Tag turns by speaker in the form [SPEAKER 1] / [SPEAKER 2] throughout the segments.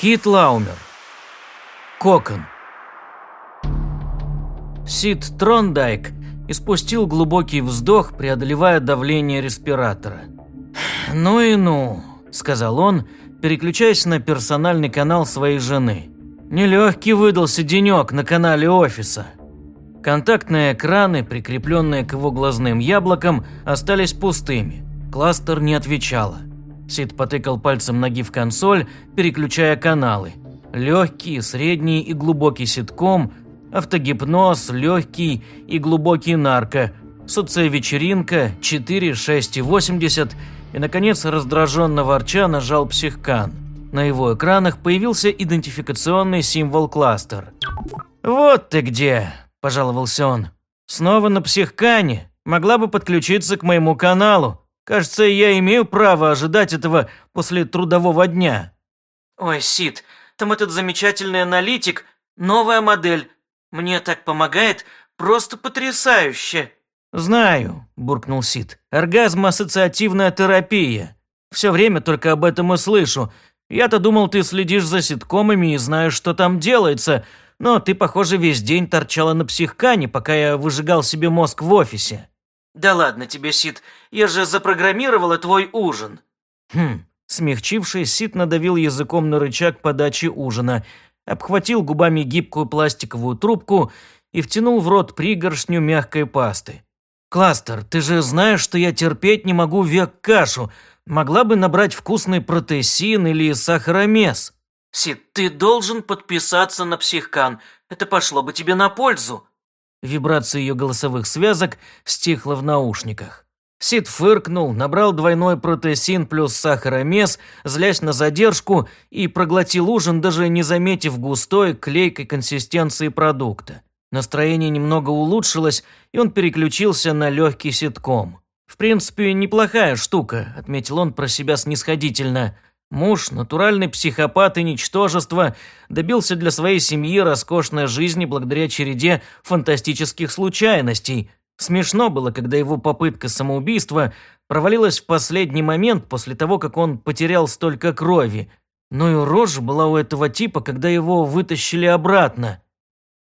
[SPEAKER 1] Кит Лаумер. Кокон. Сид Трондайк испустил глубокий вздох, преодолевая давление респиратора. «Ну и ну», – сказал он, переключаясь на персональный канал своей жены. «Нелегкий выдался денек на канале офиса». Контактные экраны, прикрепленные к его глазным яблокам, остались пустыми. Кластер не отвечала. Сид потыкал пальцем ноги в консоль, переключая каналы. Легкий, средний и глубокий ситком, автогипноз, легкий и глубокий нарко, социовечеринка, 4, 6 и 80 и, наконец, раздраженно ворча нажал психкан. На его экранах появился идентификационный символ кластер. «Вот ты где!» – пожаловался он. «Снова на психкане. Могла бы подключиться к моему каналу. Кажется, я имею право ожидать этого после трудового дня». «Ой, Сид, там этот замечательный аналитик, новая модель. Мне так помогает, просто потрясающе». «Знаю», – буркнул Сид. «Оргазм-ассоциативная терапия. Все время только об этом и слышу. Я-то думал, ты следишь за ситкомами и знаешь, что там делается, но ты, похоже, весь день торчала на психкане, пока я выжигал себе мозг в офисе». «Да ладно тебе, Сид, я же запрограммировала твой ужин». Хм, смягчившись, Сид надавил языком на рычаг подачи ужина, обхватил губами гибкую пластиковую трубку и втянул в рот пригоршню мягкой пасты. «Кластер, ты же знаешь, что я терпеть не могу век-кашу. Могла бы набрать вкусный протессин или сахаромес». «Сид, ты должен подписаться на психкан. Это пошло бы тебе на пользу». Вибрация ее голосовых связок стихла в наушниках. Сид фыркнул, набрал двойной протессин плюс сахаромес, злясь на задержку, и проглотил ужин, даже не заметив густой, клейкой консистенции продукта. Настроение немного улучшилось, и он переключился на легкий ситком. «В принципе, неплохая штука», – отметил он про себя снисходительно – Муж, натуральный психопат и ничтожество, добился для своей семьи роскошной жизни благодаря череде фантастических случайностей. Смешно было, когда его попытка самоубийства провалилась в последний момент после того, как он потерял столько крови. Но и рожа была у этого типа, когда его вытащили обратно.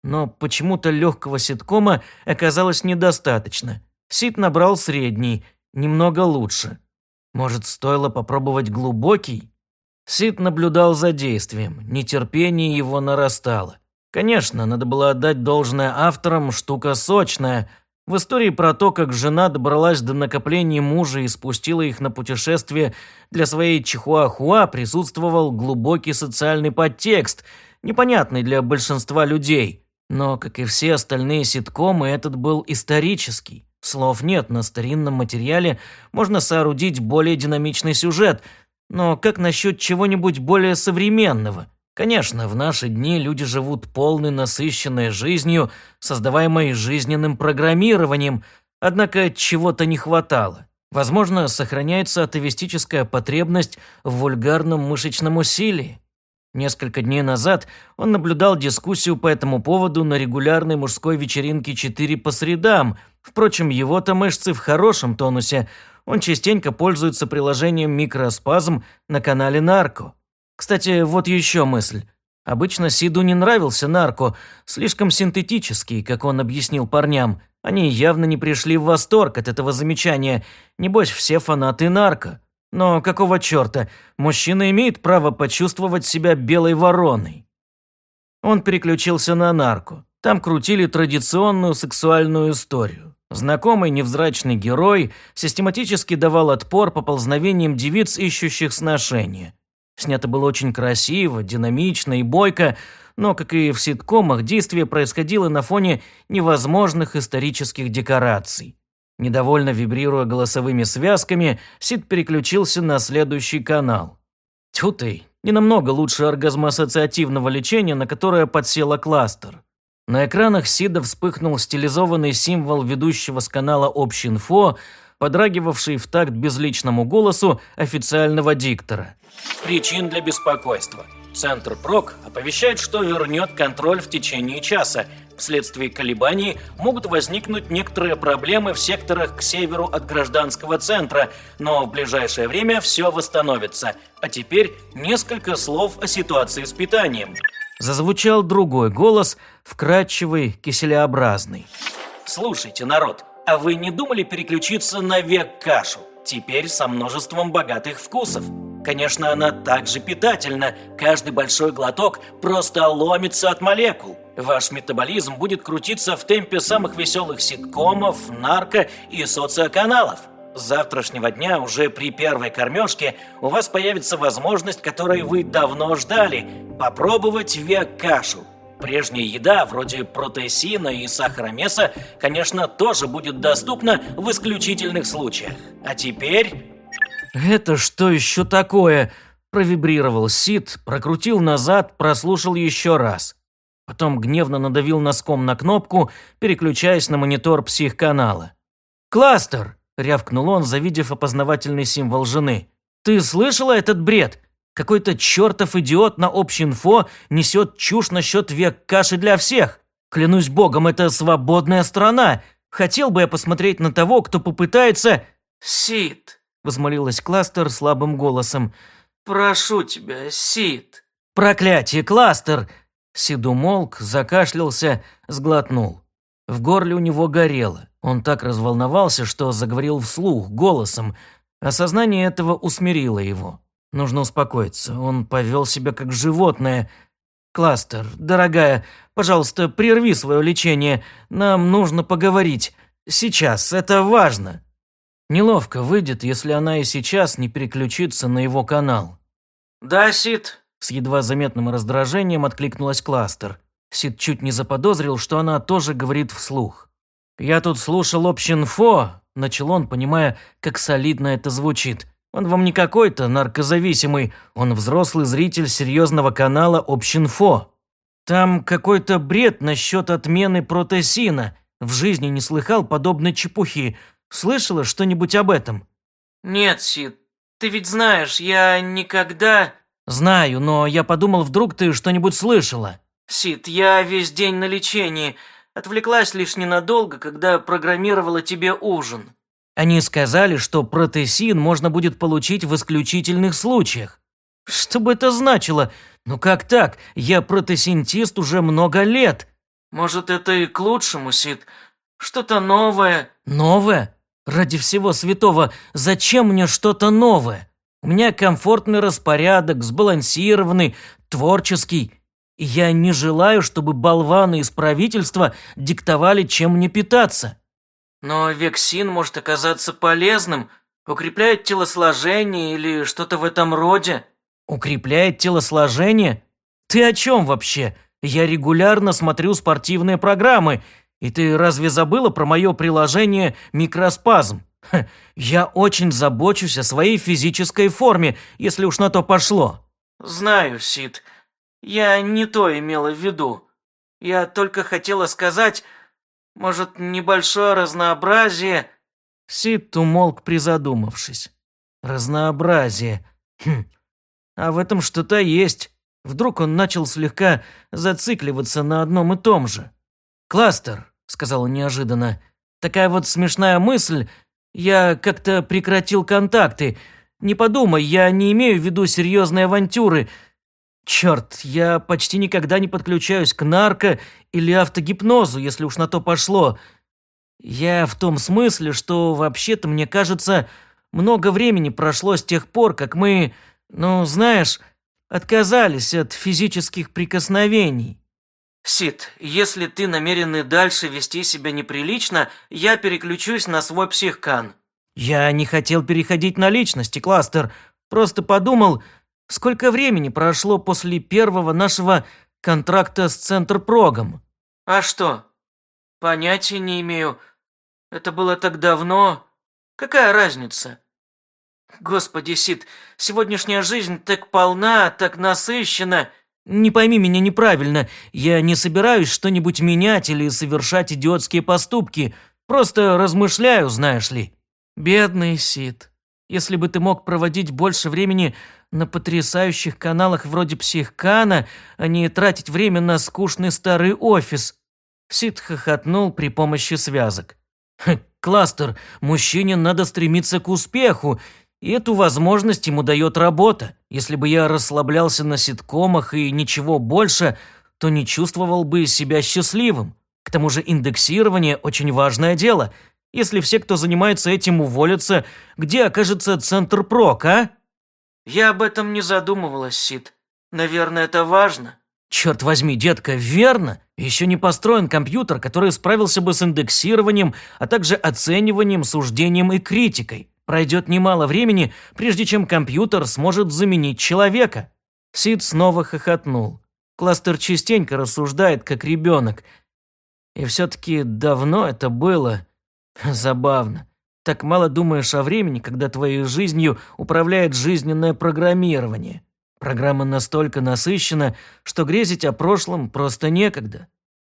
[SPEAKER 1] Но почему-то легкого ситкома оказалось недостаточно. Сит набрал средний, немного лучше. Может, стоило попробовать глубокий? Сид наблюдал за действием, нетерпение его нарастало. Конечно, надо было отдать должное авторам, штука сочная. В истории про то, как жена добралась до накоплений мужа и спустила их на путешествие для своей чихуахуа, присутствовал глубокий социальный подтекст, непонятный для большинства людей. Но, как и все остальные ситкомы, этот был исторический. Слов нет, на старинном материале можно соорудить более динамичный сюжет, но как насчет чего-нибудь более современного? Конечно, в наши дни люди живут полной насыщенной жизнью, создаваемой жизненным программированием, однако чего-то не хватало. Возможно, сохраняется атовистическая потребность в вульгарном мышечном усилии. Несколько дней назад он наблюдал дискуссию по этому поводу на регулярной мужской вечеринке «Четыре по средам», Впрочем, его-то мышцы в хорошем тонусе. Он частенько пользуется приложением «Микроспазм» на канале «Нарко». Кстати, вот еще мысль. Обычно Сиду не нравился нарко, слишком синтетический, как он объяснил парням. Они явно не пришли в восторг от этого замечания. Небось, все фанаты нарко. Но какого черта, мужчина имеет право почувствовать себя белой вороной. Он переключился на нарко. Там крутили традиционную сексуальную историю. Знакомый невзрачный герой систематически давал отпор поползновениям девиц, ищущих сношения. Снято было очень красиво, динамично и бойко, но, как и в ситкомах, действие происходило на фоне невозможных исторических декораций. Недовольно вибрируя голосовыми связками, Сид переключился на следующий канал. Тьфу ты, не намного лучше оргазмоассоциативного лечения, на которое подсела кластер. На экранах Сида вспыхнул стилизованный символ ведущего с канала «Общинфо», подрагивавший в такт безличному голосу официального диктора. «Причин для беспокойства. Центр ПРОК оповещает, что вернет контроль в течение часа. Вследствие колебаний могут возникнуть некоторые проблемы в секторах к северу от гражданского центра, но в ближайшее время все восстановится. А теперь несколько слов о ситуации с питанием. Зазвучал другой голос, вкрадчивый, киселеобразный. Слушайте, народ, а вы не думали переключиться на век кашу? Теперь со множеством богатых вкусов. Конечно, она также питательна. Каждый большой глоток просто ломится от молекул. Ваш метаболизм будет крутиться в темпе самых веселых ситкомов, нарко и социоканалов. С завтрашнего дня уже при первой кормежке у вас появится возможность, которой вы давно ждали – попробовать век-кашу. Прежняя еда, вроде протеисина и сахаромеса, конечно, тоже будет доступна в исключительных случаях. А теперь... «Это что еще такое?» – провибрировал Сид, прокрутил назад, прослушал еще раз. Потом гневно надавил носком на кнопку, переключаясь на монитор психканала. «Кластер!» – рявкнул он, завидев опознавательный символ жены. «Ты слышала этот бред? Какой-то чертов идиот на общинфо несет чушь насчет век каши для всех. Клянусь богом, это свободная страна. Хотел бы я посмотреть на того, кто попытается...» «Сид!» – возмолилась Кластер слабым голосом. «Прошу тебя, Сид!» «Проклятие, Кластер!» Сиду молк, закашлялся, сглотнул. В горле у него горело. Он так разволновался, что заговорил вслух, голосом. Осознание этого усмирило его. Нужно успокоиться. Он повел себя как животное. «Кластер, дорогая, пожалуйста, прерви свое лечение. Нам нужно поговорить. Сейчас, это важно». Неловко выйдет, если она и сейчас не переключится на его канал. «Да, Сид», с едва заметным раздражением откликнулась Кластер. Сид чуть не заподозрил, что она тоже говорит вслух. «Я тут слушал общинфо», – начал он, понимая, как солидно это звучит. «Он вам не какой-то наркозависимый, он взрослый зритель серьезного канала общинфо. Там какой-то бред насчет отмены протесина. В жизни не слыхал подобной чепухи. Слышала что-нибудь об этом?» «Нет, Сид, ты ведь знаешь, я никогда...» «Знаю, но я подумал, вдруг ты что-нибудь слышала». «Сид, я весь день на лечении. Отвлеклась лишь ненадолго, когда программировала тебе ужин». Они сказали, что протесин можно будет получить в исключительных случаях. Что бы это значило? Ну как так? Я протесинтист уже много лет. Может, это и к лучшему, Сид. Что-то новое. Новое? Ради всего святого, зачем мне что-то новое? У меня комфортный распорядок, сбалансированный, творческий. И я не желаю, чтобы болваны из правительства диктовали, чем мне питаться. Но вексин может оказаться полезным, укрепляет телосложение или что-то в этом роде. Укрепляет телосложение? Ты о чем вообще? Я регулярно смотрю спортивные программы, и ты разве забыла про мое приложение «Микроспазм»? «Я очень забочусь о своей физической форме, если уж на то пошло». «Знаю, Сид. Я не то имела в виду. Я только хотела сказать, может, небольшое разнообразие...» Сид умолк, призадумавшись. «Разнообразие. Хм. А в этом что-то есть. Вдруг он начал слегка зацикливаться на одном и том же. «Кластер», — сказал неожиданно, — «такая вот смешная мысль, я как-то прекратил контакты. Не подумай, я не имею в виду серьезные авантюры. Черт, я почти никогда не подключаюсь к нарко или автогипнозу, если уж на то пошло. Я в том смысле, что вообще-то, мне кажется, много времени прошло с тех пор, как мы, ну, знаешь, отказались от физических прикосновений. «Сид, если ты намерен и дальше вести себя неприлично, я переключусь на свой психкан». «Я не хотел переходить на личности, Кластер. Просто подумал, сколько времени прошло после первого нашего контракта с Центрпрогом». «А что? Понятия не имею. Это было так давно. Какая разница?» «Господи, Сид, сегодняшняя жизнь так полна, так насыщена. Не пойми меня неправильно, я не собираюсь что-нибудь менять или совершать идиотские поступки, просто размышляю, знаешь ли. Бедный Сид. Если бы ты мог проводить больше времени на потрясающих каналах вроде Психкана, а не тратить время на скучный старый офис. Сид хохотнул при помощи связок. «Хм, «Кластер, мужчине надо стремиться к успеху, и эту возможность ему дает работа. Если бы я расслаблялся на ситкомах и ничего больше, то не чувствовал бы себя счастливым. К тому же индексирование – очень важное дело. Если все, кто занимается этим, уволятся, где окажется центр прок, а?» «Я об этом не задумывалась, Сид. Наверное, это важно». Черт возьми, детка, верно? Еще не построен компьютер, который справился бы с индексированием, а также оцениванием, суждением и критикой. Пройдет немало времени, прежде чем компьютер сможет заменить человека. Сид снова хохотнул. Кластер частенько рассуждает, как ребенок. И все-таки давно это было. Забавно. Так мало думаешь о времени, когда твоей жизнью управляет жизненное программирование. Программа настолько насыщена, что грезить о прошлом просто некогда.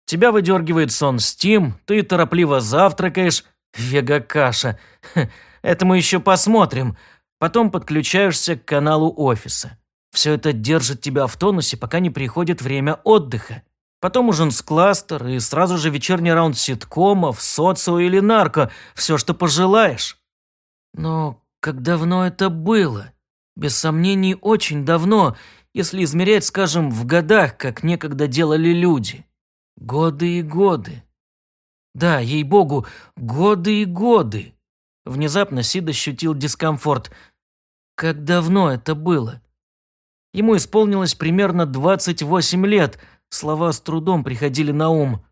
[SPEAKER 1] Тебя выдергивает сон Steam, ты торопливо завтракаешь. Вега-каша. Это мы еще посмотрим. Потом подключаешься к каналу офиса. Все это держит тебя в тонусе, пока не приходит время отдыха. Потом ужин с кластер и сразу же вечерний раунд ситкомов, социо или нарко, все, что пожелаешь. Но как давно это было? Без сомнений, очень давно, если измерять, скажем, в годах, как некогда делали люди. Годы и годы. Да, ей-богу, годы и годы. Внезапно Сид ощутил дискомфорт. Как давно это было? Ему исполнилось примерно 28 лет, слова с трудом приходили на ум.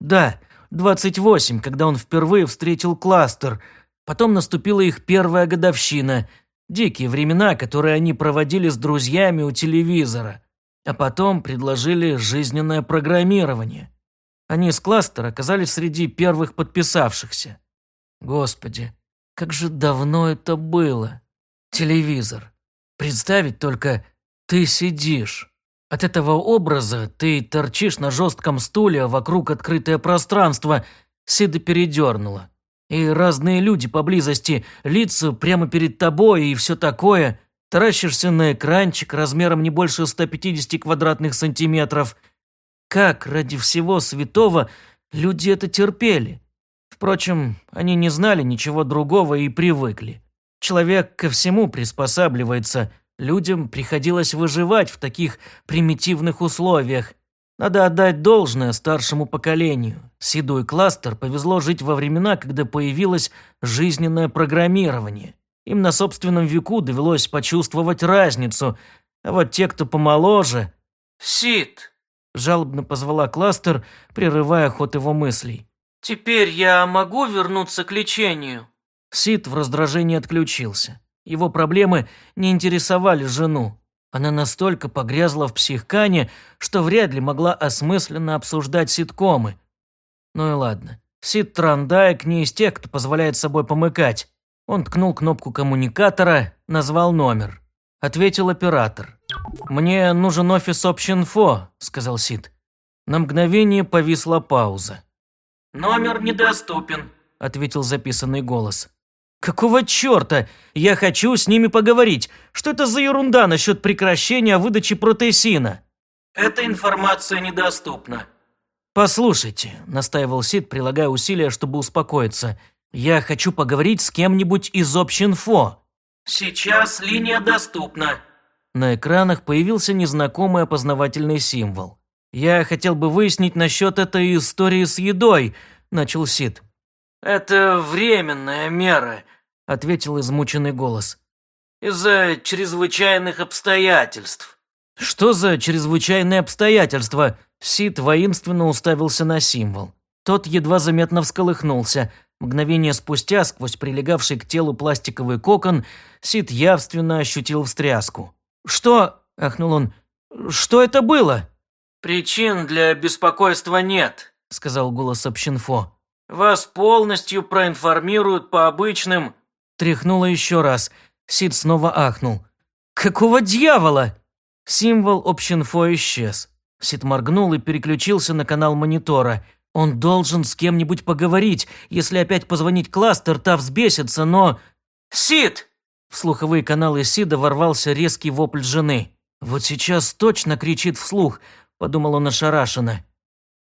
[SPEAKER 1] Да, 28, когда он впервые встретил кластер. Потом наступила их первая годовщина – Дикие времена, которые они проводили с друзьями у телевизора. А потом предложили жизненное программирование. Они с кластера оказались среди первых подписавшихся. Господи, как же давно это было. Телевизор. Представить только, ты сидишь. От этого образа ты торчишь на жестком стуле, вокруг открытое пространство. Сида передернула и разные люди поблизости, лица прямо перед тобой и все такое. Таращишься на экранчик размером не больше 150 квадратных сантиметров. Как ради всего святого люди это терпели? Впрочем, они не знали ничего другого и привыкли. Человек ко всему приспосабливается. Людям приходилось выживать в таких примитивных условиях. Надо отдать должное старшему поколению. Сиду Кластер повезло жить во времена, когда появилось жизненное программирование. Им на собственном веку довелось почувствовать разницу, а вот те, кто помоложе... «Сид!» – жалобно позвала Кластер, прерывая ход его мыслей. «Теперь я могу вернуться к лечению?» Сид в раздражении отключился. Его проблемы не интересовали жену. Она настолько погрязла в психкане, что вряд ли могла осмысленно обсуждать ситкомы. Ну и ладно. Сид Трандайк не из тех, кто позволяет собой помыкать. Он ткнул кнопку коммуникатора, назвал номер. Ответил оператор. «Мне нужен офис Общинфо», – сказал Сид. На мгновение повисла пауза. «Номер недоступен», – ответил записанный голос. «Какого черта? Я хочу с ними поговорить. Что это за ерунда насчет прекращения выдачи протеисина?» «Эта информация недоступна». «Послушайте», – настаивал Сид, прилагая усилия, чтобы успокоиться. «Я хочу поговорить с кем-нибудь из общинфо». «Сейчас линия доступна». На экранах появился незнакомый опознавательный символ. «Я хотел бы выяснить насчет этой истории с едой», – начал Сид. «Это временная мера», – ответил измученный голос. «Из-за чрезвычайных обстоятельств». «Что за чрезвычайные обстоятельства?» Сид воинственно уставился на символ. Тот едва заметно всколыхнулся. Мгновение спустя, сквозь прилегавший к телу пластиковый кокон, Сид явственно ощутил встряску. «Что?» – ахнул он. «Что это было?» «Причин для беспокойства нет», – сказал голос Общинфо. «Вас полностью проинформируют по обычным...» Тряхнуло еще раз. Сид снова ахнул. «Какого дьявола?» Символ общинфо исчез. Сид моргнул и переключился на канал монитора. Он должен с кем-нибудь поговорить. Если опять позвонить кластер, та взбесится, но... «Сид!» В слуховые каналы Сида ворвался резкий вопль жены. «Вот сейчас точно кричит вслух», – подумал он ошарашенно.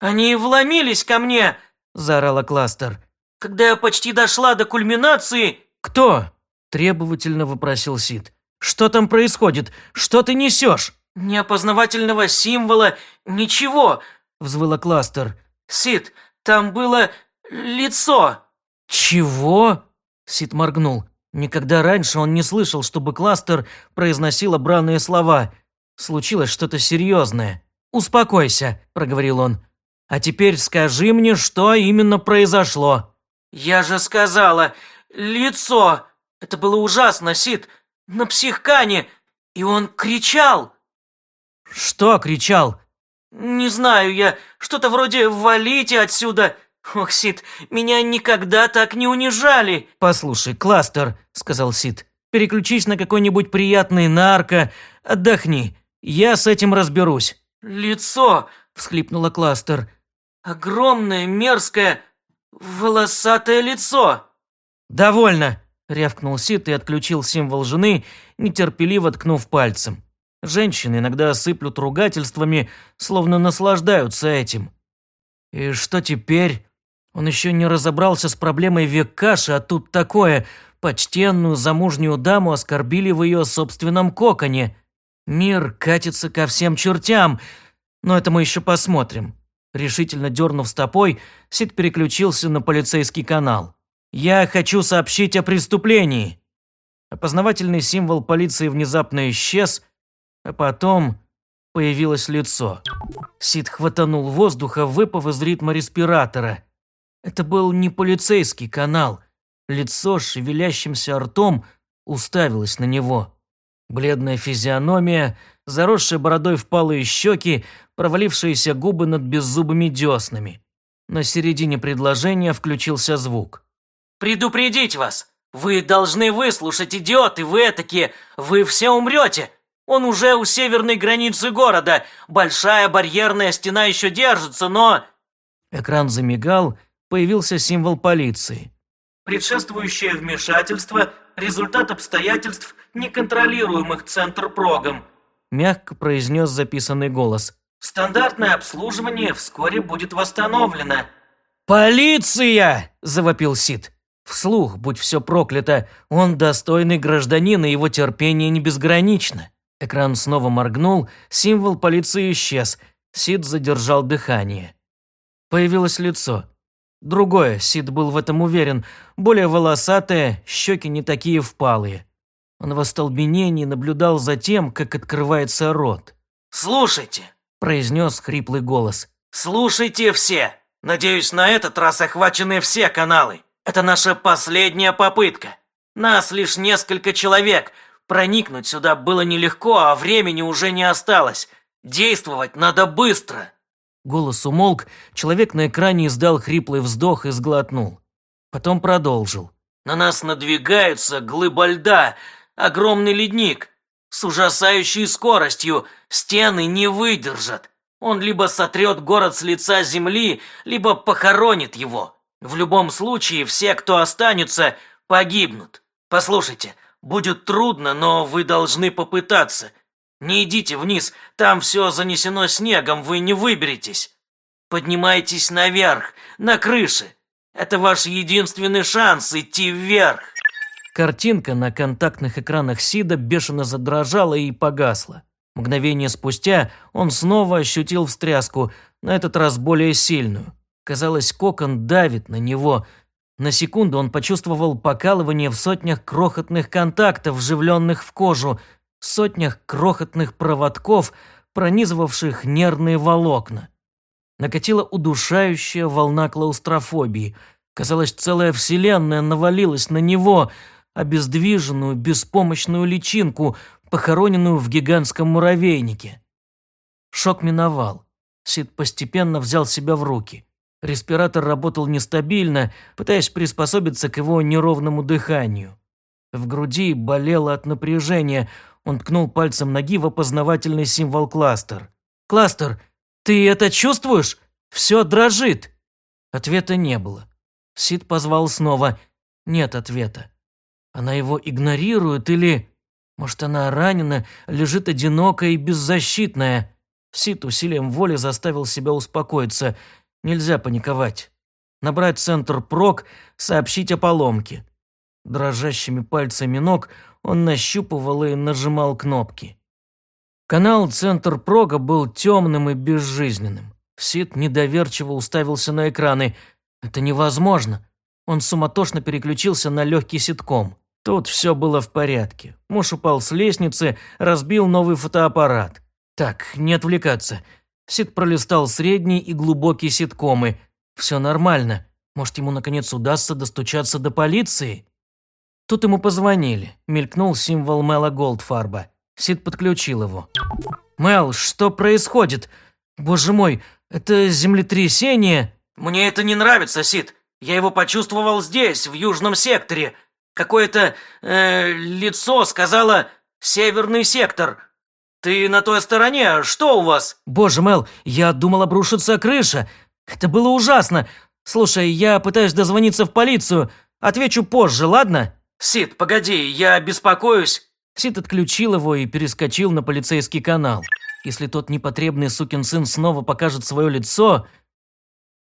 [SPEAKER 1] «Они вломились ко мне!» – заорала Кластер. «Когда я почти дошла до кульминации...» «Кто?» – требовательно вопросил Сид. «Что там происходит? Что ты несешь?» «Ни опознавательного символа, ничего!» – взвыла Кластер. «Сид, там было лицо!» «Чего?» – Сид моргнул. Никогда раньше он не слышал, чтобы Кластер произносила бранные слова. Случилось что-то серьезное. «Успокойся», – проговорил он. «А теперь скажи мне, что именно произошло». «Я же сказала, лицо! Это было ужасно, Сид, на психкане, и он кричал!» «Что кричал?» «Не знаю я, что-то вроде «валите отсюда», «Ох, Сид, меня никогда так не унижали!» «Послушай, Кластер», — сказал Сид, — «переключись на какой-нибудь приятный нарко, отдохни, я с этим разберусь». «Лицо!» — всхлипнула Кластер. «Огромное, мерзкое, волосатое лицо!» «Довольно!» — рявкнул Сид и отключил символ жены, нетерпеливо ткнув пальцем. Женщины иногда сыплют ругательствами, словно наслаждаются этим. «И что теперь?» Он еще не разобрался с проблемой Веккаши, а тут такое. Почтенную замужнюю даму оскорбили в ее собственном коконе. Мир катится ко всем чертям, но это мы еще посмотрим. Решительно дернув стопой, Сид переключился на полицейский канал. «Я хочу сообщить о преступлении». Опознавательный символ полиции внезапно исчез, а потом появилось лицо. Сид хватанул воздуха, выпав из ритма респиратора – это был не полицейский канал. Лицо с шевелящимся ртом уставилось на него. Бледная физиономия, заросшие бородой впалые щеки, провалившиеся губы над беззубыми деснами. На середине предложения включился звук. «Предупредить вас! Вы должны выслушать, идиоты, вы такие! Вы все умрете! Он уже у северной границы города! Большая барьерная стена еще держится, но...» Экран замигал, появился символ полиции. Предшествующее вмешательство – результат обстоятельств, неконтролируемых Центрпрогом, мягко произнес записанный голос. Стандартное обслуживание вскоре будет восстановлено. «Полиция!» – завопил Сид. Вслух, будь все проклято, он достойный гражданин, и его терпение не безгранично. Экран снова моргнул, символ полиции исчез. Сид задержал дыхание. Появилось лицо. Другое, Сид был в этом уверен, более волосатое, щеки не такие впалые. Он в остолбенении наблюдал за тем, как открывается рот. «Слушайте», – произнес хриплый голос. «Слушайте все! Надеюсь, на этот раз охвачены все каналы. Это наша последняя попытка. Нас лишь несколько человек. Проникнуть сюда было нелегко, а времени уже не осталось. Действовать надо быстро». Голос умолк, человек на экране издал хриплый вздох и сглотнул. Потом продолжил. «На нас надвигаются глыба льда, огромный ледник. С ужасающей скоростью стены не выдержат. Он либо сотрет город с лица земли, либо похоронит его. В любом случае, все, кто останется, погибнут. Послушайте, будет трудно, но вы должны попытаться. Не идите вниз, там все занесено снегом, вы не выберетесь. Поднимайтесь наверх, на крыше. Это ваш единственный шанс идти вверх. Картинка на контактных экранах Сида бешено задрожала и погасла. Мгновение спустя он снова ощутил встряску, на этот раз более сильную. Казалось, кокон давит на него. На секунду он почувствовал покалывание в сотнях крохотных контактов, вживленных в кожу, сотнях крохотных проводков, пронизывавших нервные волокна. Накатила удушающая волна клаустрофобии. Казалось, целая вселенная навалилась на него, обездвиженную, беспомощную личинку, похороненную в гигантском муравейнике. Шок миновал. Сид постепенно взял себя в руки. Респиратор работал нестабильно, пытаясь приспособиться к его неровному дыханию. В груди болело от напряжения, он ткнул пальцем ноги в опознавательный символ кластер. «Кластер, ты это чувствуешь? Все дрожит!» Ответа не было. Сид позвал снова. Нет ответа. Она его игнорирует или... Может, она ранена, лежит одинокая и беззащитная. Сид усилием воли заставил себя успокоиться. Нельзя паниковать. Набрать центр ПРОК, сообщить о поломке. Дрожащими пальцами ног он нащупывал и нажимал кнопки. Канал «Центр Прога» был темным и безжизненным. Сид недоверчиво уставился на экраны. «Это невозможно». Он суматошно переключился на легкий ситком. Тут все было в порядке. Муж упал с лестницы, разбил новый фотоаппарат. Так, не отвлекаться. Сид пролистал средний и глубокий ситкомы. Все нормально. Может, ему наконец удастся достучаться до полиции? Тут ему позвонили. Мелькнул символ Мэла Голдфарба. Сид подключил его. «Мэл, что происходит? Боже мой, это землетрясение?» «Мне это не нравится, Сид. Я его почувствовал здесь, в южном секторе. Какое-то э, лицо сказала «Северный сектор». Ты на той стороне, что у вас?» «Боже, Мэл, я думал обрушится крыша. Это было ужасно. Слушай, я пытаюсь дозвониться в полицию. Отвечу позже, ладно?» «Сид, погоди, я беспокоюсь». Сид отключил его и перескочил на полицейский канал. Если тот непотребный сукин сын снова покажет свое лицо...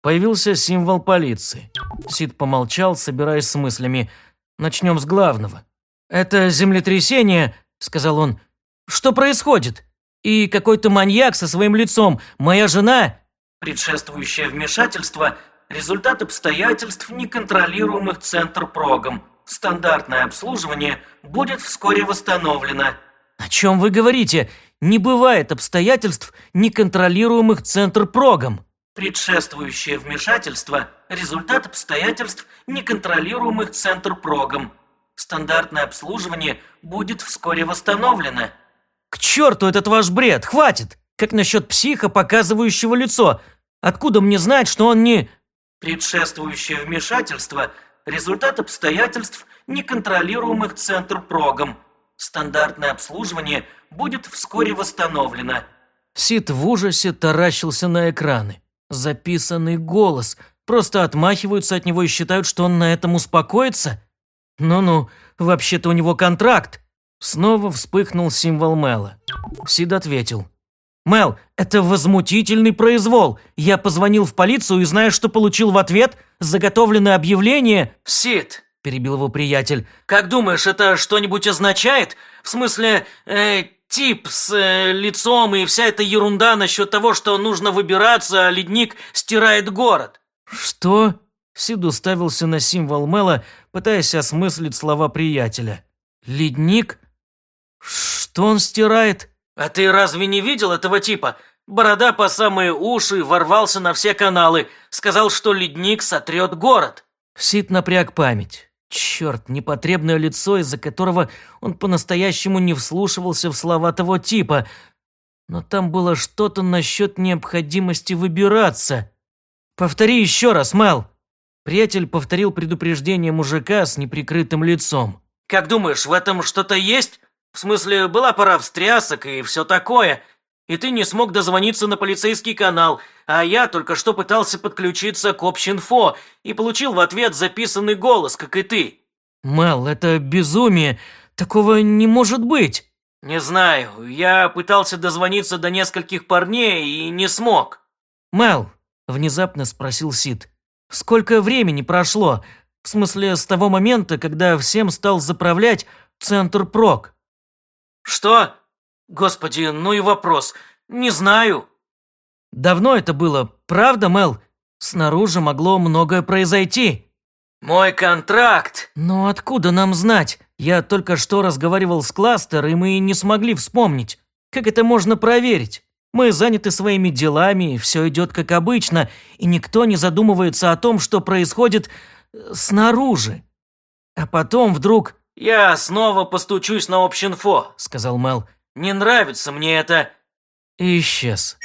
[SPEAKER 1] Появился символ полиции. Сид помолчал, собираясь с мыслями. Начнем с главного. «Это землетрясение», — сказал он. «Что происходит? И какой-то маньяк со своим лицом. Моя жена...» Предшествующее вмешательство – результат обстоятельств, неконтролируемых центр прогом. Стандартное обслуживание будет вскоре восстановлено. О чем вы говорите? Не бывает обстоятельств, неконтролируемых центр прогом. Предшествующее вмешательство – результат обстоятельств, неконтролируемых центр прогом. Стандартное обслуживание будет вскоре восстановлено. К черту этот ваш бред, хватит! Как насчет психа, показывающего лицо? Откуда мне знать, что он не... Предшествующее вмешательство – результат обстоятельств, неконтролируемых центр прогом. Стандартное обслуживание будет вскоре восстановлено. Сид в ужасе таращился на экраны. Записанный голос. Просто отмахиваются от него и считают, что он на этом успокоится? Ну-ну, вообще-то у него контракт. Снова вспыхнул символ Мэла. Сид ответил. «Мел, это возмутительный произвол. Я позвонил в полицию и знаю, что получил в ответ заготовленное объявление...» «Сид», – перебил его приятель, – «как думаешь, это что-нибудь означает? В смысле, э, тип с э, лицом и вся эта ерунда насчет того, что нужно выбираться, а ледник стирает город?» «Что?» – Сид уставился на символ Мела, пытаясь осмыслить слова приятеля. «Ледник? Что он стирает?» «А ты разве не видел этого типа? Борода по самые уши, ворвался на все каналы, сказал, что ледник сотрет город». Сид напряг память. Черт, непотребное лицо, из-за которого он по-настоящему не вслушивался в слова того типа. Но там было что-то насчет необходимости выбираться. «Повтори еще раз, Мэл!» Приятель повторил предупреждение мужика с неприкрытым лицом. «Как думаешь, в этом что-то есть?» В смысле, была пора встрясок и все такое. И ты не смог дозвониться на полицейский канал, а я только что пытался подключиться к общинфо и получил в ответ записанный голос, как и ты». «Мел, это безумие. Такого не может быть». «Не знаю. Я пытался дозвониться до нескольких парней и не смог». «Мел», – внезапно спросил Сид, – «сколько времени прошло? В смысле, с того момента, когда всем стал заправлять Центр Прок?» «Что? Господи, ну и вопрос. Не знаю». «Давно это было, правда, Мел? Снаружи могло многое произойти». «Мой контракт!» «Но откуда нам знать? Я только что разговаривал с Кластер, и мы не смогли вспомнить. Как это можно проверить? Мы заняты своими делами, все идет как обычно, и никто не задумывается о том, что происходит э, снаружи. А потом вдруг «Я снова постучусь на общинфо», — сказал Мел. «Не нравится мне это». И исчез.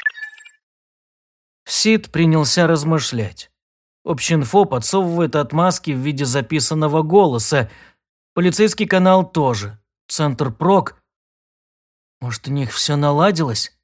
[SPEAKER 1] Сид принялся размышлять. Общинфо подсовывает отмазки в виде записанного голоса. Полицейский канал тоже. Центр ПРОК. Может, у них все наладилось?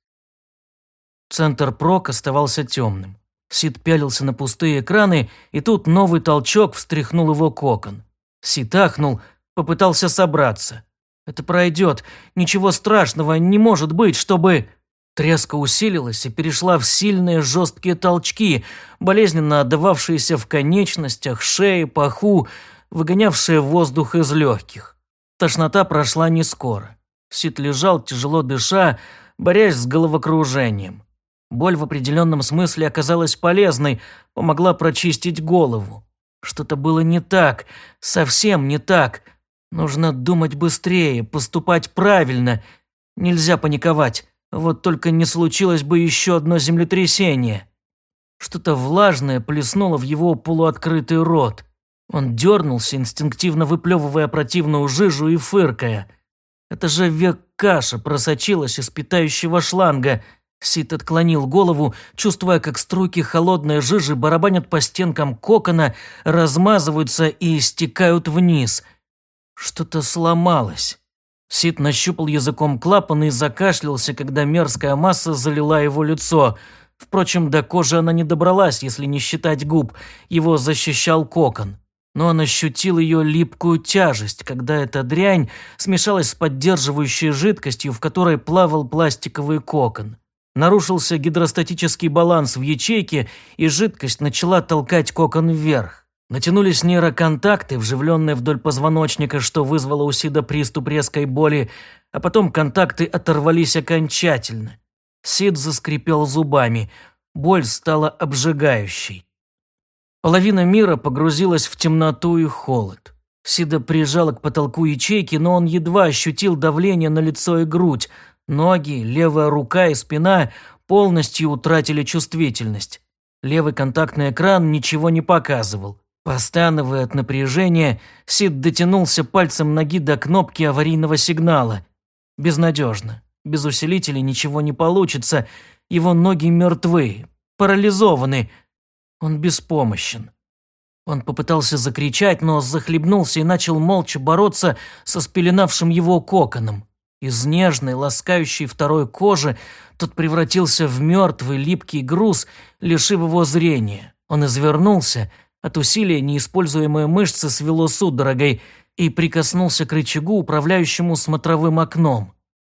[SPEAKER 1] Центр ПРОК оставался темным. Сид пялился на пустые экраны, и тут новый толчок встряхнул его кокон. Сид ахнул — Попытался собраться. Это пройдет. Ничего страшного не может быть, чтобы... Треска усилилась и перешла в сильные жесткие толчки, болезненно отдававшиеся в конечностях, шее, паху, выгонявшие воздух из легких. Тошнота прошла не скоро. Сид лежал, тяжело дыша, борясь с головокружением. Боль в определенном смысле оказалась полезной, помогла прочистить голову. Что-то было не так, совсем не так. Нужно думать быстрее, поступать правильно. Нельзя паниковать. Вот только не случилось бы еще одно землетрясение. Что-то влажное плеснуло в его полуоткрытый рот. Он дернулся, инстинктивно выплевывая противную жижу и фыркая. Это же век каша просочилась из питающего шланга. Сит отклонил голову, чувствуя, как струйки холодной жижи барабанят по стенкам кокона, размазываются и стекают вниз. Что-то сломалось. Сид нащупал языком клапан и закашлялся, когда мерзкая масса залила его лицо. Впрочем, до кожи она не добралась, если не считать губ. Его защищал кокон. Но он ощутил ее липкую тяжесть, когда эта дрянь смешалась с поддерживающей жидкостью, в которой плавал пластиковый кокон. Нарушился гидростатический баланс в ячейке, и жидкость начала толкать кокон вверх. Натянулись нейроконтакты, вживленные вдоль позвоночника, что вызвало у Сида приступ резкой боли, а потом контакты оторвались окончательно. Сид заскрипел зубами. Боль стала обжигающей. Половина мира погрузилась в темноту и холод. Сида прижала к потолку ячейки, но он едва ощутил давление на лицо и грудь. Ноги, левая рука и спина полностью утратили чувствительность. Левый контактный экран ничего не показывал. Постановая от напряжения, Сид дотянулся пальцем ноги до кнопки аварийного сигнала. Безнадежно. Без усилителей ничего не получится. Его ноги мертвы, парализованы. Он беспомощен. Он попытался закричать, но захлебнулся и начал молча бороться со спеленавшим его коконом. Из нежной, ласкающей второй кожи тот превратился в мертвый, липкий груз, лишив его зрения. Он извернулся – от усилия неиспользуемые мышцы свело судорогой и прикоснулся к рычагу, управляющему смотровым окном.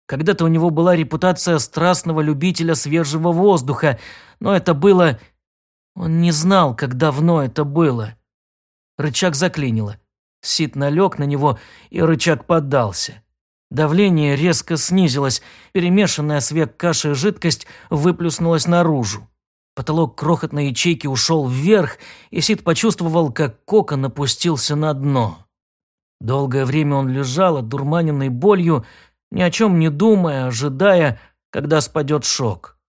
[SPEAKER 1] Когда-то у него была репутация страстного любителя свежего воздуха, но это было... Он не знал, как давно это было. Рычаг заклинило. Сит налег на него, и рычаг поддался. Давление резко снизилось, перемешанная с век кашей жидкость выплюснулась наружу. Потолок крохотной ячейки ушел вверх, и Сид почувствовал, как кокон опустился на дно. Долгое время он лежал, одурманенный болью, ни о чем не думая, ожидая, когда спадет шок.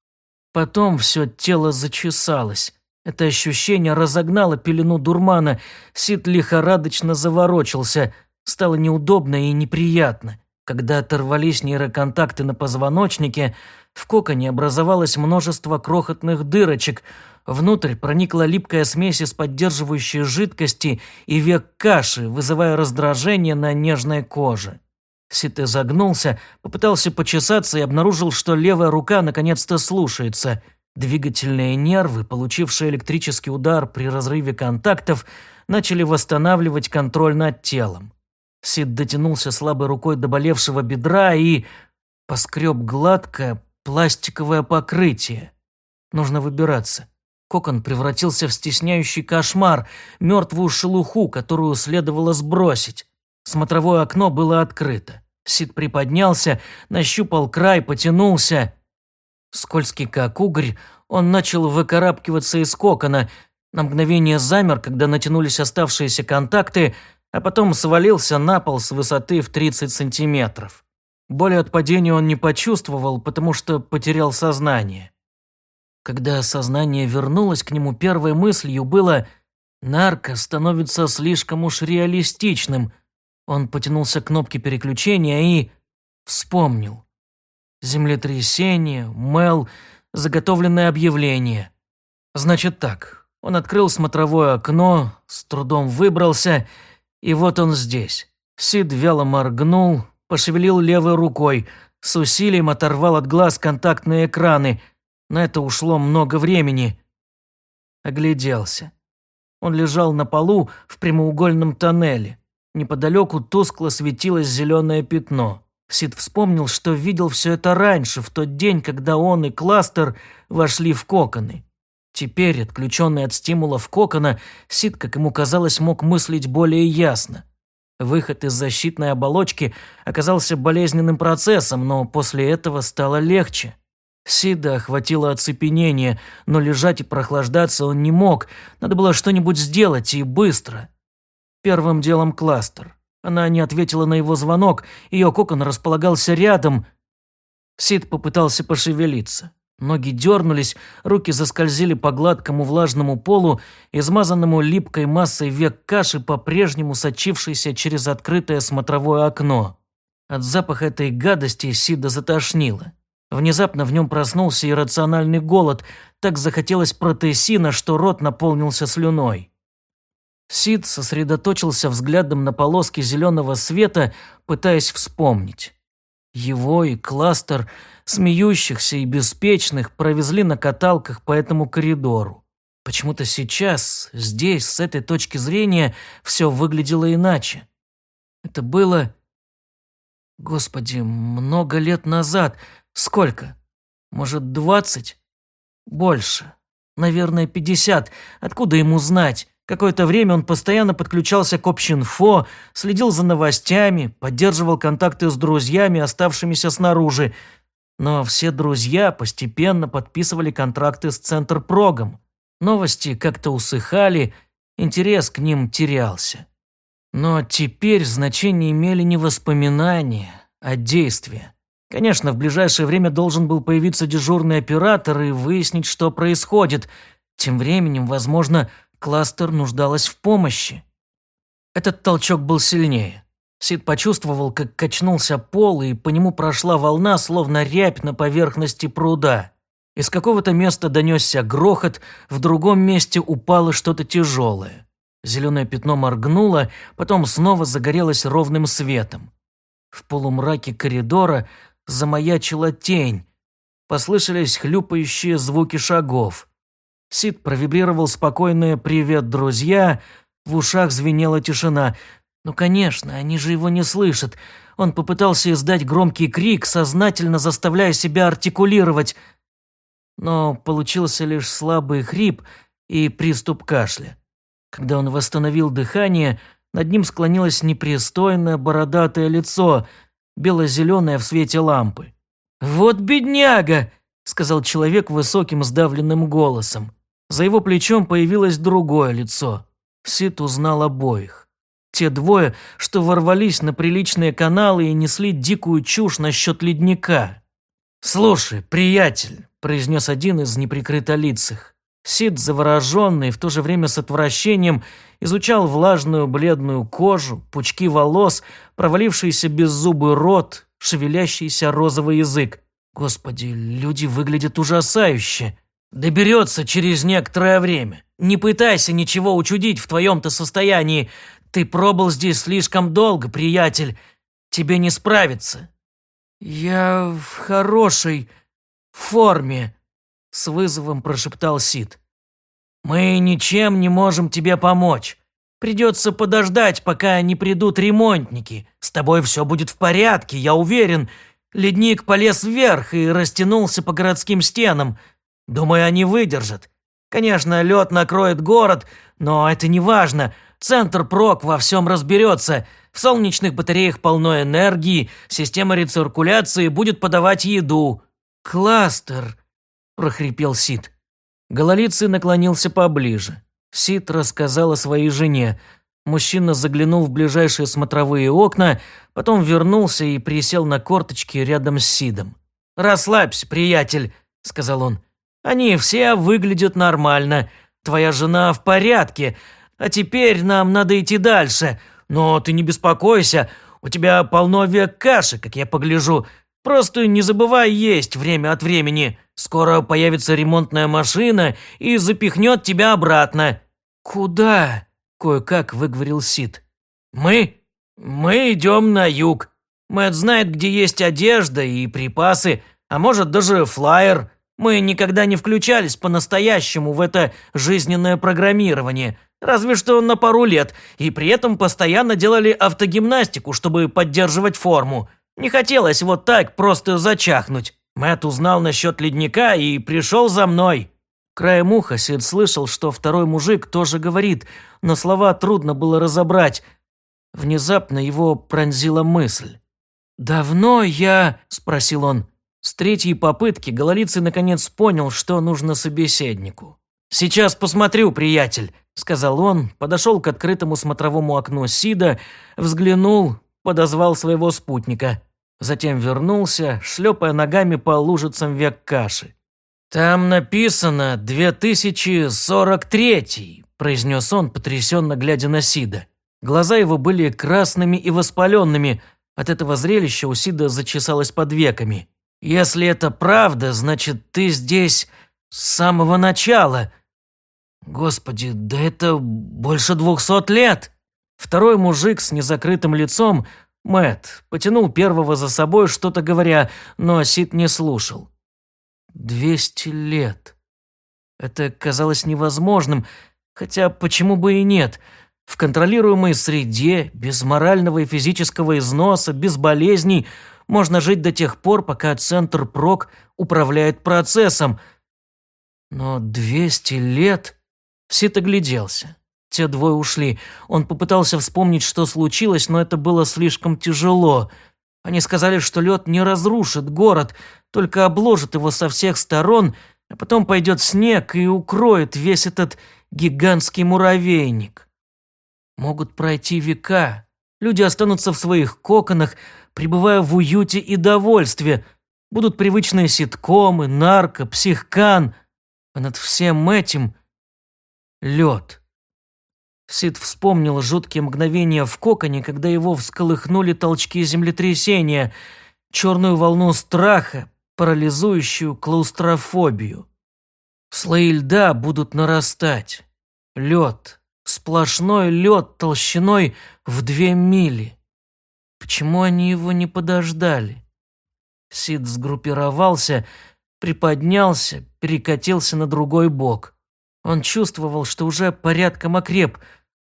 [SPEAKER 1] Потом все тело зачесалось. Это ощущение разогнало пелену дурмана. Сид лихорадочно заворочился. Стало неудобно и неприятно. Когда оторвались нейроконтакты на позвоночнике, в коконе образовалось множество крохотных дырочек. Внутрь проникла липкая смесь из поддерживающей жидкости и век каши, вызывая раздражение на нежной коже. Сит загнулся, попытался почесаться и обнаружил, что левая рука наконец-то слушается. Двигательные нервы, получившие электрический удар при разрыве контактов, начали восстанавливать контроль над телом. Сид дотянулся слабой рукой до болевшего бедра и поскреб гладкое пластиковое покрытие. Нужно выбираться. Кокон превратился в стесняющий кошмар, мертвую шелуху, которую следовало сбросить. Смотровое окно было открыто. Сид приподнялся, нащупал край, потянулся. Скользкий как угорь, он начал выкарабкиваться из кокона, на мгновение замер, когда натянулись оставшиеся контакты, а потом свалился на пол с высоты в 30 сантиметров. Боли от падения он не почувствовал, потому что потерял сознание. Когда сознание вернулось к нему, первой мыслью было «Нарко становится слишком уж реалистичным». Он потянулся к кнопке переключения и вспомнил. Землетрясение, Мел, заготовленное объявление. Значит так, он открыл смотровое окно, с трудом выбрался – и вот он здесь. Сид вяло моргнул, пошевелил левой рукой, с усилием оторвал от глаз контактные экраны. На это ушло много времени. Огляделся. Он лежал на полу в прямоугольном тоннеле. Неподалеку тускло светилось зеленое пятно. Сид вспомнил, что видел все это раньше, в тот день, когда он и Кластер вошли в коконы. Теперь, отключенный от стимулов кокона, Сид, как ему казалось, мог мыслить более ясно. Выход из защитной оболочки оказался болезненным процессом, но после этого стало легче. Сида охватило оцепенение, но лежать и прохлаждаться он не мог. Надо было что-нибудь сделать и быстро. Первым делом кластер. Она не ответила на его звонок, ее кокон располагался рядом. Сид попытался пошевелиться. Ноги дернулись, руки заскользили по гладкому влажному полу, измазанному липкой массой век каши, по-прежнему сочившейся через открытое смотровое окно. От запаха этой гадости Сида затошнило. Внезапно в нем проснулся иррациональный голод, так захотелось протеисина, что рот наполнился слюной. Сид сосредоточился взглядом на полоски зеленого света, пытаясь вспомнить. Его и кластер смеющихся и беспечных провезли на каталках по этому коридору. Почему-то сейчас, здесь, с этой точки зрения, все выглядело иначе. Это было... Господи, много лет назад. Сколько? Может, двадцать? Больше. Наверное, пятьдесят. Откуда ему знать? Какое-то время он постоянно подключался к общинфо, следил за новостями, поддерживал контакты с друзьями, оставшимися снаружи. Но все друзья постепенно подписывали контракты с Центрпрогом. Новости как-то усыхали, интерес к ним терялся. Но теперь значение имели не воспоминания, а действия. Конечно, в ближайшее время должен был появиться дежурный оператор и выяснить, что происходит. Тем временем, возможно, Кластер нуждалась в помощи. Этот толчок был сильнее. Сид почувствовал, как качнулся пол, и по нему прошла волна, словно рябь на поверхности пруда. Из какого-то места донесся грохот, в другом месте упало что-то тяжелое. Зеленое пятно моргнуло, потом снова загорелось ровным светом. В полумраке коридора замаячила тень. Послышались хлюпающие звуки шагов. Сид провибрировал спокойное «Привет, друзья!» В ушах звенела тишина. Ну, конечно, они же его не слышат. Он попытался издать громкий крик, сознательно заставляя себя артикулировать. Но получился лишь слабый хрип и приступ кашля. Когда он восстановил дыхание, над ним склонилось непристойное бородатое лицо, бело-зеленое в свете лампы. «Вот бедняга!» — сказал человек высоким сдавленным голосом. За его плечом появилось другое лицо. Сид узнал обоих. Те двое, что ворвались на приличные каналы и несли дикую чушь насчет ледника. «Слушай, приятель», – произнес один из неприкрытолицых. Сид, завороженный, в то же время с отвращением, изучал влажную бледную кожу, пучки волос, провалившийся беззубый рот, шевелящийся розовый язык. Господи, люди выглядят ужасающе. Доберется через некоторое время. Не пытайся ничего учудить в твоем-то состоянии. Ты пробыл здесь слишком долго, приятель. Тебе не справиться». «Я в хорошей форме», — с вызовом прошептал Сид. «Мы ничем не можем тебе помочь. Придется подождать, пока не придут ремонтники. С тобой все будет в порядке, я уверен. Ледник полез вверх и растянулся по городским стенам. Думаю, они выдержат. Конечно, лед накроет город, но это не важно. Центр ПРОК во всем разберется. В солнечных батареях полно энергии, система рециркуляции будет подавать еду. «Кластер!» – прохрипел Сид. Гололицый наклонился поближе. Сид рассказал о своей жене. Мужчина заглянул в ближайшие смотровые окна, потом вернулся и присел на корточки рядом с Сидом. «Расслабься, приятель», – сказал он. Они все выглядят нормально. Твоя жена в порядке. А теперь нам надо идти дальше. Но ты не беспокойся. У тебя полно век каши, как я погляжу. Просто не забывай есть время от времени. Скоро появится ремонтная машина и запихнет тебя обратно». «Куда?» – кое-как выговорил Сид. «Мы? Мы идем на юг. Мэтт знает, где есть одежда и припасы, а может даже флайер. Мы никогда не включались по-настоящему в это жизненное программирование, разве что на пару лет, и при этом постоянно делали автогимнастику, чтобы поддерживать форму. Не хотелось вот так просто зачахнуть. Мэт узнал насчет ледника и пришел за мной». Краем уха Сид слышал, что второй мужик тоже говорит, но слова трудно было разобрать. Внезапно его пронзила мысль. «Давно я...» – спросил он. С третьей попытки Гололицый наконец понял, что нужно собеседнику. «Сейчас посмотрю, приятель», – сказал он, подошел к открытому смотровому окну Сида, взглянул, подозвал своего спутника. Затем вернулся, шлепая ногами по лужицам век каши. «Там написано 2043», – произнес он, потрясенно глядя на Сида. Глаза его были красными и воспаленными, от этого зрелища у Сида зачесалось под веками. «Если это правда, значит, ты здесь с самого начала. Господи, да это больше двухсот лет!» Второй мужик с незакрытым лицом, Мэт, потянул первого за собой, что-то говоря, но Сид не слушал. «Двести лет!» Это казалось невозможным, хотя почему бы и нет – в контролируемой среде, без морального и физического износа, без болезней, можно жить до тех пор, пока Центр ПРОК управляет процессом. Но 200 лет... Сит огляделся. Те двое ушли. Он попытался вспомнить, что случилось, но это было слишком тяжело. Они сказали, что лед не разрушит город, только обложит его со всех сторон, а потом пойдет снег и укроет весь этот гигантский муравейник. Могут пройти века. Люди останутся в своих коконах, пребывая в уюте и довольстве. Будут привычные ситкомы, нарко, психкан. А над всем этим — лед. Сид вспомнил жуткие мгновения в коконе, когда его всколыхнули толчки землетрясения, черную волну страха, парализующую клаустрофобию. Слои льда будут нарастать. Лед, Сплошной лед толщиной в две мили. Почему они его не подождали? Сид сгруппировался, приподнялся, перекатился на другой бок. Он чувствовал, что уже порядком окреп.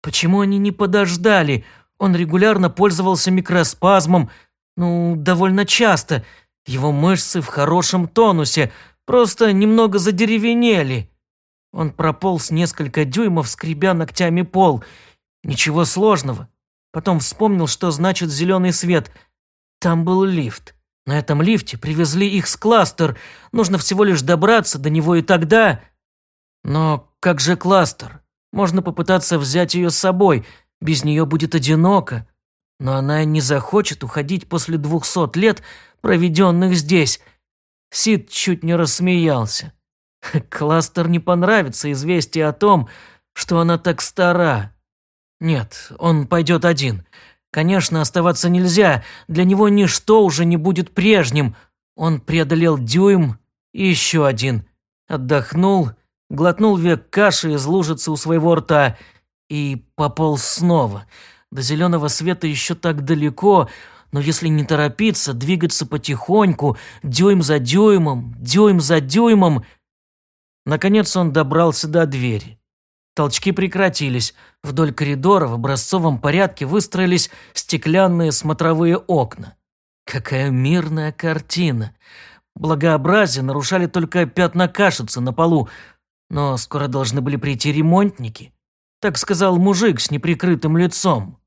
[SPEAKER 1] Почему они не подождали? Он регулярно пользовался микроспазмом, ну, довольно часто. Его мышцы в хорошем тонусе, просто немного задеревенели. Он прополз несколько дюймов, скребя ногтями пол. Ничего сложного. Потом вспомнил, что значит зеленый свет. Там был лифт. На этом лифте привезли их с кластер. Нужно всего лишь добраться до него и тогда... Но как же кластер? Можно попытаться взять ее с собой. Без нее будет одиноко. Но она не захочет уходить после двухсот лет, проведенных здесь. Сид чуть не рассмеялся. Кластер не понравится известие о том, что она так стара. Нет, он пойдет один. Конечно, оставаться нельзя, для него ничто уже не будет прежним. Он преодолел дюйм и еще один. Отдохнул, глотнул век каши из лужицы у своего рта и пополз снова. До зеленого света еще так далеко, но если не торопиться, двигаться потихоньку, дюйм за дюймом, дюйм за дюймом – Наконец он добрался до двери. Толчки прекратились. Вдоль коридора в образцовом порядке выстроились стеклянные смотровые окна. Какая мирная картина. Благообразие нарушали только пятна кашицы на полу, но скоро должны были прийти ремонтники. Так сказал мужик с неприкрытым лицом.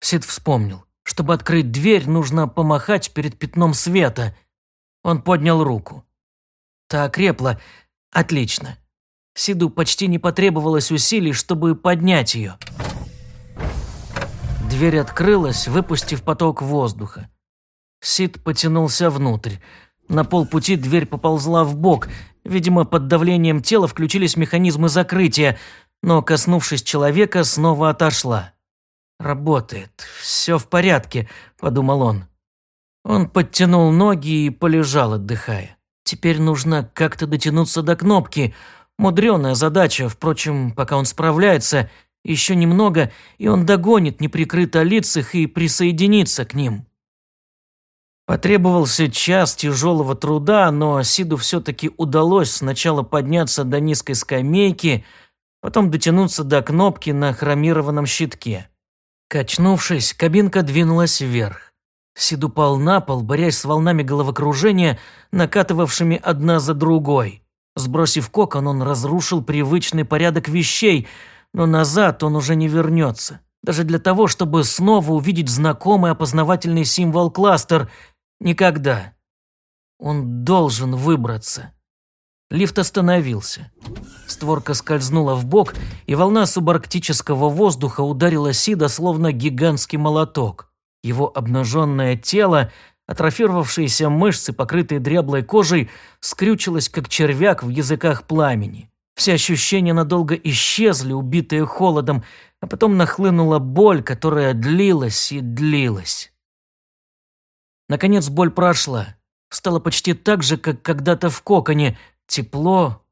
[SPEAKER 1] Сид вспомнил. Чтобы открыть дверь, нужно помахать перед пятном света. Он поднял руку. Та окрепла, Отлично. Сиду почти не потребовалось усилий, чтобы поднять ее. Дверь открылась, выпустив поток воздуха. Сид потянулся внутрь. На полпути дверь поползла в бок. Видимо, под давлением тела включились механизмы закрытия, но, коснувшись человека, снова отошла. «Работает. Все в порядке», – подумал он. Он подтянул ноги и полежал, отдыхая. Теперь нужно как-то дотянуться до кнопки. Мудреная задача, впрочем, пока он справляется, еще немного, и он догонит неприкрыто лицах и присоединится к ним. Потребовался час тяжелого труда, но Сиду все-таки удалось сначала подняться до низкой скамейки, потом дотянуться до кнопки на хромированном щитке. Качнувшись, кабинка двинулась вверх. Сид упал на пол, борясь с волнами головокружения, накатывавшими одна за другой. Сбросив кокон, он разрушил привычный порядок вещей, но назад он уже не вернется. Даже для того, чтобы снова увидеть знакомый опознавательный символ кластер. Никогда. Он должен выбраться. Лифт остановился. Створка скользнула в бок, и волна субарктического воздуха ударила Сида словно гигантский молоток. Его обнаженное тело, атрофировавшиеся мышцы, покрытые дряблой кожей, скрючилось, как червяк в языках пламени. Все ощущения надолго исчезли, убитые холодом, а потом нахлынула боль, которая длилась и длилась. Наконец боль прошла. Стало почти так же, как когда-то в коконе, тепло,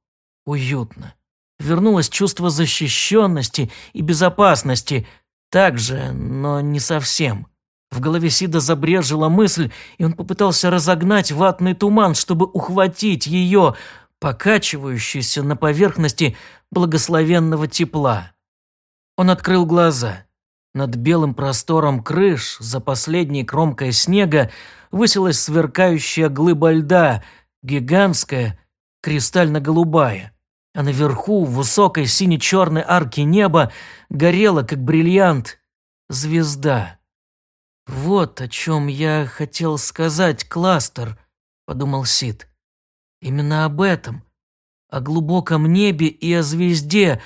[SPEAKER 1] уютно. Вернулось чувство защищенности и безопасности, так же, но не совсем. В голове Сида забрежила мысль, и он попытался разогнать ватный туман, чтобы ухватить ее, покачивающуюся на поверхности благословенного тепла. Он открыл глаза. Над белым простором крыш, за последней кромкой снега, высилась сверкающая глыба льда, гигантская, кристально-голубая. А наверху, в высокой сине-черной арке неба, горела, как бриллиант, звезда. «Вот о чем я хотел сказать, Кластер», — подумал Сид. «Именно об этом. О глубоком небе и о звезде,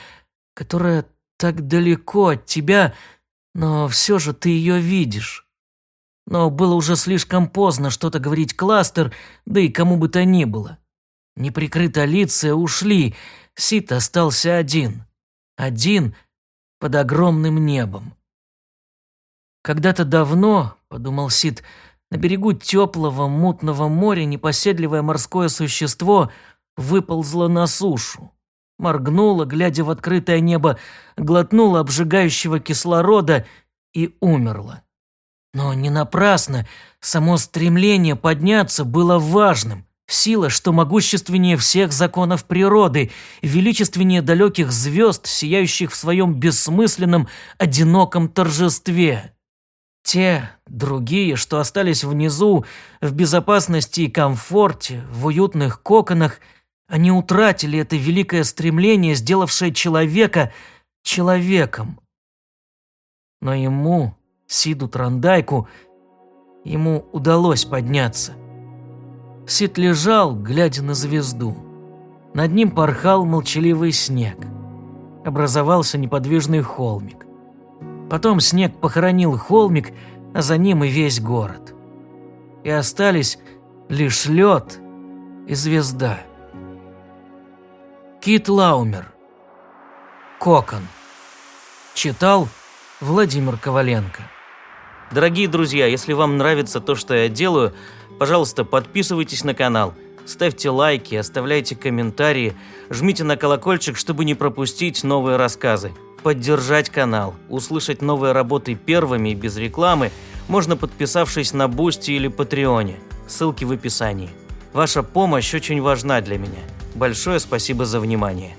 [SPEAKER 1] которая так далеко от тебя, но все же ты ее видишь». Но было уже слишком поздно что-то говорить Кластер, да и кому бы то ни было. Неприкрыто лица ушли, Сид остался один. Один под огромным небом. Когда-то давно, подумал Сид, на берегу теплого мутного моря непоседливое морское существо выползло на сушу. Моргнуло, глядя в открытое небо, глотнуло обжигающего кислорода и умерло. Но не напрасно, само стремление подняться было важным. Сила, что могущественнее всех законов природы, величественнее далеких звезд, сияющих в своем бессмысленном, одиноком торжестве. Те, другие, что остались внизу, в безопасности и комфорте, в уютных коконах, они утратили это великое стремление, сделавшее человека человеком. Но ему, Сиду Трандайку, ему удалось подняться. Сид лежал, глядя на звезду. Над ним порхал молчаливый снег. Образовался неподвижный холмик. Потом снег похоронил холмик, а за ним и весь город. И остались лишь лед и звезда. Кит Лаумер. Кокон. Читал Владимир Коваленко. Дорогие друзья, если вам нравится то, что я делаю, пожалуйста, подписывайтесь на канал, ставьте лайки, оставляйте комментарии, жмите на колокольчик, чтобы не пропустить новые рассказы поддержать канал, услышать новые работы первыми и без рекламы, можно подписавшись на Бусти или Патреоне. Ссылки в описании. Ваша помощь очень важна для меня. Большое спасибо за внимание.